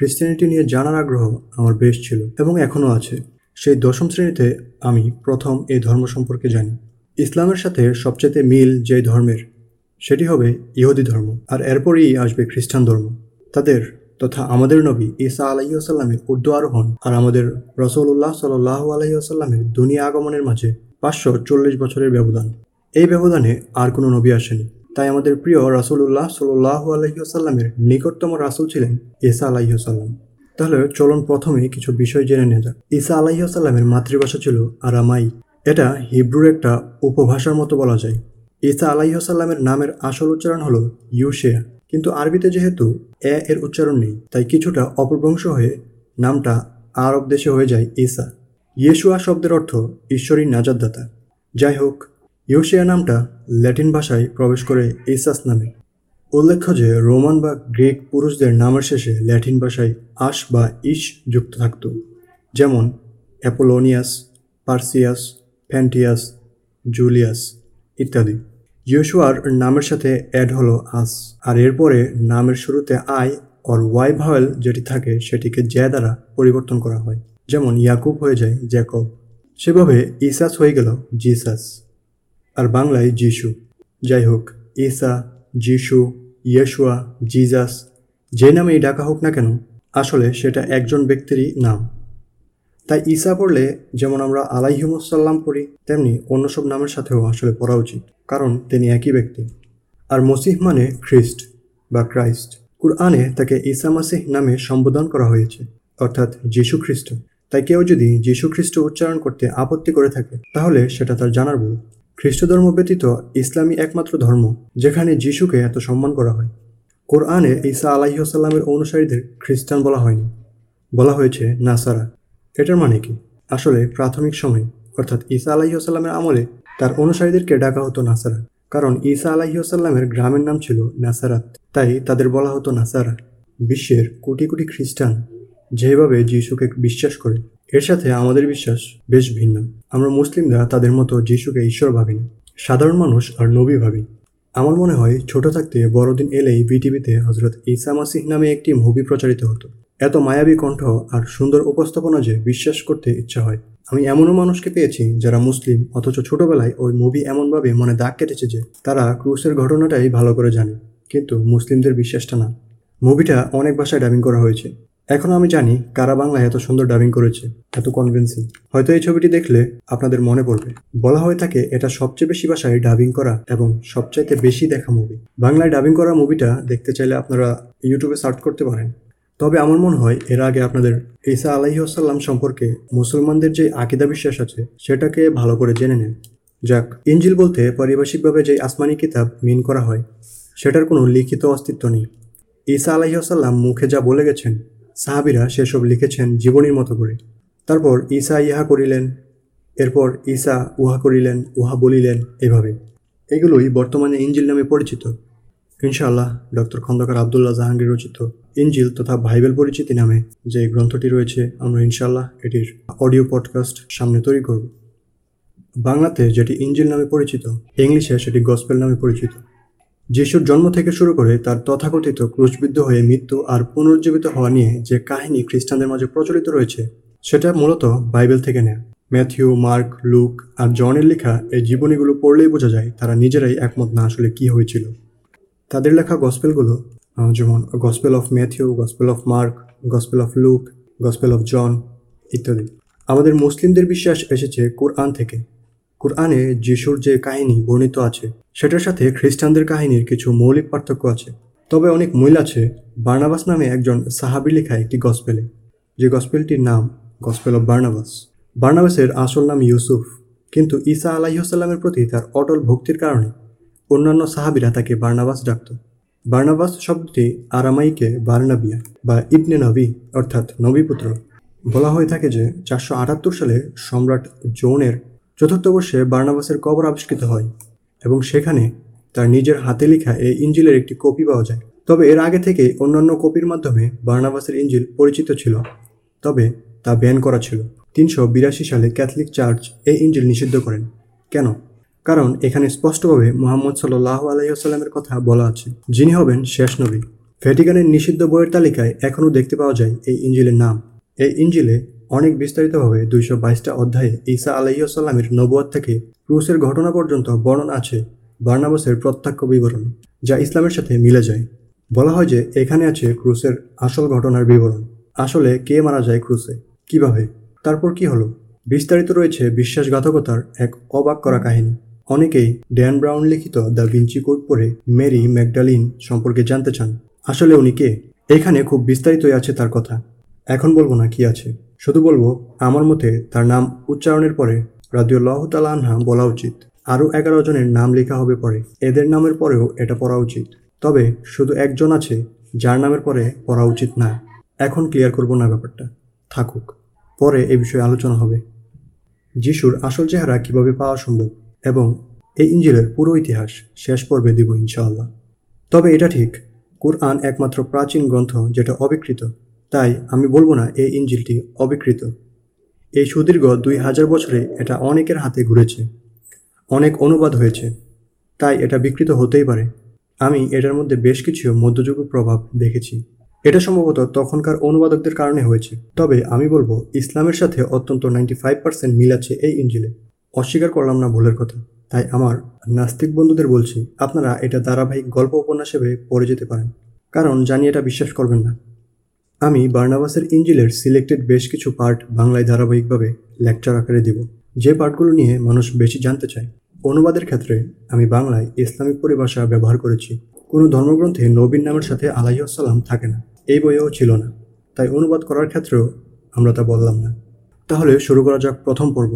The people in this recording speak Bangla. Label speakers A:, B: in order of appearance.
A: ক্রিশ্চিয়ানিটি নিয়ে জানার আগ্রহ আমার বেশ ছিল এবং এখনও আছে। সেই দশম শ্রেণীতে আমি প্রথম এই ধর্ম সম্পর্কে জানি। ইসলামের সাথে সবচেয়ে মিল যে ধর্মের, সেটি হবে ইহুদি ধর্ম, আর এরপরই আসবে খ্রিস্টান ধর্ম। তাদের তথা আমাদের নবী ঈসা আলাইসাল্লামের উর্দু আরোহণ আর আমাদের রসুল্লাহ সাল্লাহ আলাইসাল্লামের দুনিয়া আগমনের মাঝে পাঁচশো চল্লিশ বছরের ব্যবধান। এই ব্যবধানে আর কোনো নবী আসেনি। তাই আমাদের প্রিয় রাসুল্লাহ সাল্লাহ আলহিউসাল্লামের নিকটতম রাসুল ছিলেন ঈসা আলাইসাল্লাম তাহলে চলুন প্রথমে কিছু বিষয় জেনে নেওয়া যাক। ঈসা আলাইসাল্লামের মাতৃভাষা ছিল আরামাই। এটা হিব্রুর একটা উপভাষার মতো বলা যায়। ঈসা আলাইসাল্লামের নামের আসল উচ্চারণ হলো ইউশেয়া। কিন্তু আরবিতে যেহেতু এ এর উচ্চারণ নেই, তাই কিছুটা অপভ্রংশ হয়ে নামটা আরব দেশে হয়ে যায় ঈসা। ইয়েশুয়া শব্দের অর্থ ঈশ্বরী নাজাদদাতা যাই হোক ইউশিয়া নামটা ল্যাটিন ভাষায় প্রবেশ করে ইসাস নামে। উল্লেখ্য যে রোমান বা গ্রিক পুরুষদের নামের শেষে ল্যাটিন ভাষায় আশ বা ইস যুক্ত থাকত, যেমন অ্যাপোলোনিয়াস, পার্সিয়াস, ফ্যান্টিয়াস, জুলিয়াস ইত্যাদি। ইয়শুয়ার নামের সাথে অ্যাড হলো আস, আর এরপরে নামের শুরুতে আই অর ওয়াই ভাওয়েল যেটি থাকে সেটিকে জ্যা দ্বারা পরিবর্তন করা হয়, যেমন ইয়াকুব হয়ে যায় জ্যাকব। সেভাবে ইসাস হয়ে গেল জিসাস। আর বাংলায় যিশু। যাই হোক, ঈসা, যিশু, ইয়েশুয়া, জিজাস, যে নামেই ডাকা হোক না কেন, আসলে সেটা একজন ব্যক্তিরই নাম। তাই ঈসা পড়লে যেমন আমরা আলাইহিমসাল্লাম পড়ি, তেমনি অন্য সব নামের সাথেও আসলে পড়া উচিত, কারণ তিনি একই ব্যক্তি। আর মসিহ মানে খ্রিস্ট বা ক্রাইস্ট। কুরআনে তাকে ঈসা মাসিহ নামে সম্বোধন করা হয়েছে, অর্থাৎ যীশু খ্রিস্ট। তাই কেউ যদি যীশু খ্রিস্ট উচ্চারণ করতে আপত্তি করে থাকে, তাহলে সেটা তার জানার ভুল। খ্রিস্ট ধর্ম ব্যতীত ইসলামী একমাত্র ধর্ম, যেখানে যিশুকে এত সম্মান করা হয়। কোরআনে ঈসা আলাহিসাল্লামের অনুসারীদের খ্রিস্টান বলা হয়নি। বলা হয়েছে নাসারা। এটার মানে কি? আসলে প্রাথমিক সময়ে, অর্থাৎ ঈসা আলাহিসাল্লামের আমলে তার অনুসারীদেরকে ডাকা হতো নাসারা। কারণ ঈসা আলাহিসাল্লামের গ্রামের নাম ছিল নাসারাত, তাই তাদের বলা হতো নাসারা। বিশ্বের কোটি কোটি খ্রিস্টান যেভাবে যিশুকে বিশ্বাস করে এর সাথে আমাদের বিশ্বাস বেশ ভিন্ন। আমরা মুসলিমরা তাদের মতো যিশুকে ঈশ্বর ভাবি না। সাধারণ মানুষ আর নবী ভাবি। আমার মনে হয় ছোট থাকতে বড়দিন এলেই বিটিভিতে হজরত ইসা মাসিহ নামে একটি মুভি প্রচারিত হতো। এত মায়াবী কণ্ঠ আর সুন্দর উপস্থাপনা যে বিশ্বাস করতে ইচ্ছা হয়। আমি এমনও মানুষকে পেয়েছি যারা মুসলিম, অথচ ছোটবেলায় ওই মুভি এমনভাবে মনে দাগ কেটেছে যে তারা ক্রুসের ঘটনাটাই ভালো করে জানে। কিন্তু মুসলিমদের বিশ্বাসটা না। মুভিটা অনেক ভাষায় ডাবিং করা হয়েছে। এখন আমি জানি কারা বাংলায় এত সুন্দর ডাবিং করেছে, এত কনভিন্সিং হয়তো এই ছবিটি দেখলে আপনাদের মনে পড়বে। বলা হয়ে থাকে এটা সবচেয়ে বেশি ভাষায় ডাবিং করা এবং সবচাইতে বেশি দেখা মুভি বাংলায় ডাবিং করা মুভিটা দেখতে চাইলে আপনারা ইউটিউবে সার্চ করতে পারেন। তবে আমার মনে হয় এর আগে আপনাদের ঈসা আলাইসাল্লাম সম্পর্কে মুসলমানদের যে আকিদা বিশ্বাস আছে, সেটাকে ভালো করে জেনে নেন। যাক ইঞ্জিল বলতে পারিভাষিকভাবে যে আসমানি কিতাব মিন করা হয়, সেটার কোনো লিখিত অস্তিত্ব নেই। ঈসা আলাইসাল্লাম মুখে যা বলে গেছেন সাহাবিরা সেসব লিখেছেন জীবনীর মতো করে। তারপর ঈসা ইহা করিলেন, এরপর ঈসা উহা করিলেন, উহা বলিলেন এভাবে। এগুলোই বর্তমানে ইঞ্জিল নামে পরিচিত। ইনশাআল্লাহ ডক্টর খন্দকার আবদুল্লাহ জাহাঙ্গীর রচিত ইঞ্জিল তথা ভাইবেল পরিচিতি নামে যে গ্রন্থটি রয়েছে, আমরা ইনশাআল্লাহ এটির অডিও পডকাস্ট সামনে তৈরি করব। বাংলাতে যেটি ইঞ্জিল নামে পরিচিত, ইংলিশে সেটি গসপেল নামে পরিচিত। যিশুর জন্ম থেকে শুরু করে তার তথাকথিত ক্রুশবিদ্ধ হয়ে মৃত্যু আর পুনর্জীবিত হওয়া নিয়ে যে কাহিনী খ্রিস্টানদের মাঝে প্রচলিত রয়েছে, সেটা মূলত বাইবেল থেকে নেয়। ম্যাথিউ, মার্ক, লুক আর জনের লেখা এই জীবনীগুলো পড়লেই বোঝা যায় তারা নিজেরাই একমত না আসলে কি হয়েছিল। তাদের লেখা গসপেলগুলো যেমন gospel of Matthew, gospel of Mark, gospel of Luke, gospel of John ইত্যাদি। আমাদের মুসলিমদের বিশ্বাস এসেছে কোরআন থেকে। কোরআনে যিশুর যে কাহিনী বর্ণিত আছে, সেটার সাথে খ্রিস্টানদের কাহিনীর কিছু মৌলিক পার্থক্য আছে। তবে অনেক মূল আছে। বার্নাবাস নামে একজন সাহাবি লেখা একটি গসপেলে। যে গসপেলটির নাম, গসপেল অফ বার্নাবাস। বার্নাবাসের আসল নাম ইউসুফ। কিন্তু ঈসা আলাহিসাল্লামের প্রতি তার অটল ভক্তির কারণে অন্যান্য সাহাবিরা তাকে বার্নাবাস ডাকত। বার্নাবাস শব্দটি আরামাইকে বার্নাবিয়া বা ইবনে নবী অর্থাৎ নবীপুত্র বলা হয়ে থাকে যে চারশো আটাত্তর সালে সম্রাট জোনের চতুর্থ বর্ষে বার্নাবাসের কবর আবিষ্কৃত হয় এবং সেখানে তার নিজের হাতে লেখা এই ইঞ্জিলের একটি কপি পাওয়া যায়। তবে এর আগে থেকে অন্যান্য কপির মাধ্যমে বার্নাবাসের ইঞ্জিল পরিচিত ছিল, তবে তা ব্যান করা ছিল। তিনশো বিরাশি সালে ক্যাথলিক চার্চ এই ইঞ্জিল নিষিদ্ধ করেন। কেন? কারণ এখানে স্পষ্টভাবে মোহাম্মদ সাল্লাহ আলাইসাল্লামের কথা বলা আছে, যিনি হবেন শেষ নবী। ভ্যাটিকানের নিষিদ্ধ বইয়ের তালিকায় এখনও দেখতে পাওয়া যায় এই ইঞ্জিলের নাম। এই ইঞ্জিলে অনেক বিস্তারিতভাবে দুইশো বাইশটা অধ্যায়ে ঈসা আলাইসাল্লামের নবুয়াদ থেকে ক্রুসের ঘটনা পর্যন্ত বর্ণনা আছে বার্নাবাসের প্রত্যক্ষ বিবরণ, যা ইসলামের সাথে মিলে যায়। বলা হয় যে এখানে আছে ক্রুসের আসল ঘটনার বিবরণ। আসলে কে মারা যায় ক্রুসে? কীভাবে? তারপর কি হলো? বিস্তারিত রয়েছে বিশ্বাসঘাতকতার এক অবাক করা কাহিনী। অনেকেই ড্যান ব্রাউন লিখিত দ্য ভিঞ্চি কোড পড়ে মেরি ম্যাকডালিন সম্পর্কে জানতে চান। আসলে উনি কে? এখানে খুব বিস্তারিতই আছে তার কথা। এখন বলব না কি আছে। শুধু বলব, আমার মতে তার নাম উচ্চারণের পরে রাদিউল্লাহ তালা আনহা বলা উচিত। আরও এগারো জনের নাম লেখা হবে পরে। এদের নামের পরেও এটা পড়া উচিত। তবে শুধু একজন আছে, যার নামের পরে পড়া উচিত না। এখন ক্লিয়ার করব না ব্যাপারটা। থাকুক। পরে এ বিষয়ে আলোচনা হবে। যিশুর আসল চেহারা কীভাবে পাওয়া সম্ভব এবং এই ইঞ্জিলের পুরো ইতিহাস শেষ পর্বে দিব ইনশাআল্লাহ। তবে এটা ঠিক, কুরআন একমাত্র প্রাচীন গ্রন্থ যেটা অবিকৃত। তাই আমি বলব না এই ইঞ্জিলটি অবিকৃত। এই সুদীর্ঘ দুই হাজার বছরে এটা অনেকের হাতে ঘুরেছে, অনেক অনুবাদ হয়েছে, তাই এটা বিকৃত হতেই পারে। আমি এটার মধ্যে বেশ কিছু মধ্যযুগীয় প্রভাব দেখেছি। এটা সম্ভবত তখনকার অনুবাদকদের কারণে হয়েছে। তবে আমি বলব, ইসলামের সাথে অত্যন্ত নাইনটি ফাইভ পার্সেন্ট মিল আছে এই ইঞ্জিলে। অস্বীকার করলাম না ভুলের কথা। তাই আমার নাস্তিক বন্ধুদের বলছি, আপনারা এটা ধারাবাহিক গল্প উপন্যাস হিসেবে পড়ে যেতে পারেন। কারণ জানি এটা বিশ্বাস করবেন না। আমি বার্নাবাসের ইঞ্জিলের সিলেক্টেড বেশ কিছু পার্ট বাংলায় ধারাবাহিকভাবে লেকচার আকারে দেব। যে পার্টগুলো নিয়ে মানুষ বেশি জানতে চায়, অনুবাদের ক্ষেত্রে আমি বাংলায় ইসলামিক পরিভাষা ব্যবহার করেছি। কোনো ধর্মগ্রন্থে নবীন নামের সাথে আলাইসাল্লাম থাকে না, এই বইয়েও ছিল না। তাই অনুবাদ করার ক্ষেত্রেও আমরা তা বললাম না। তাহলে শুরু করা যাক প্রথম পর্ব।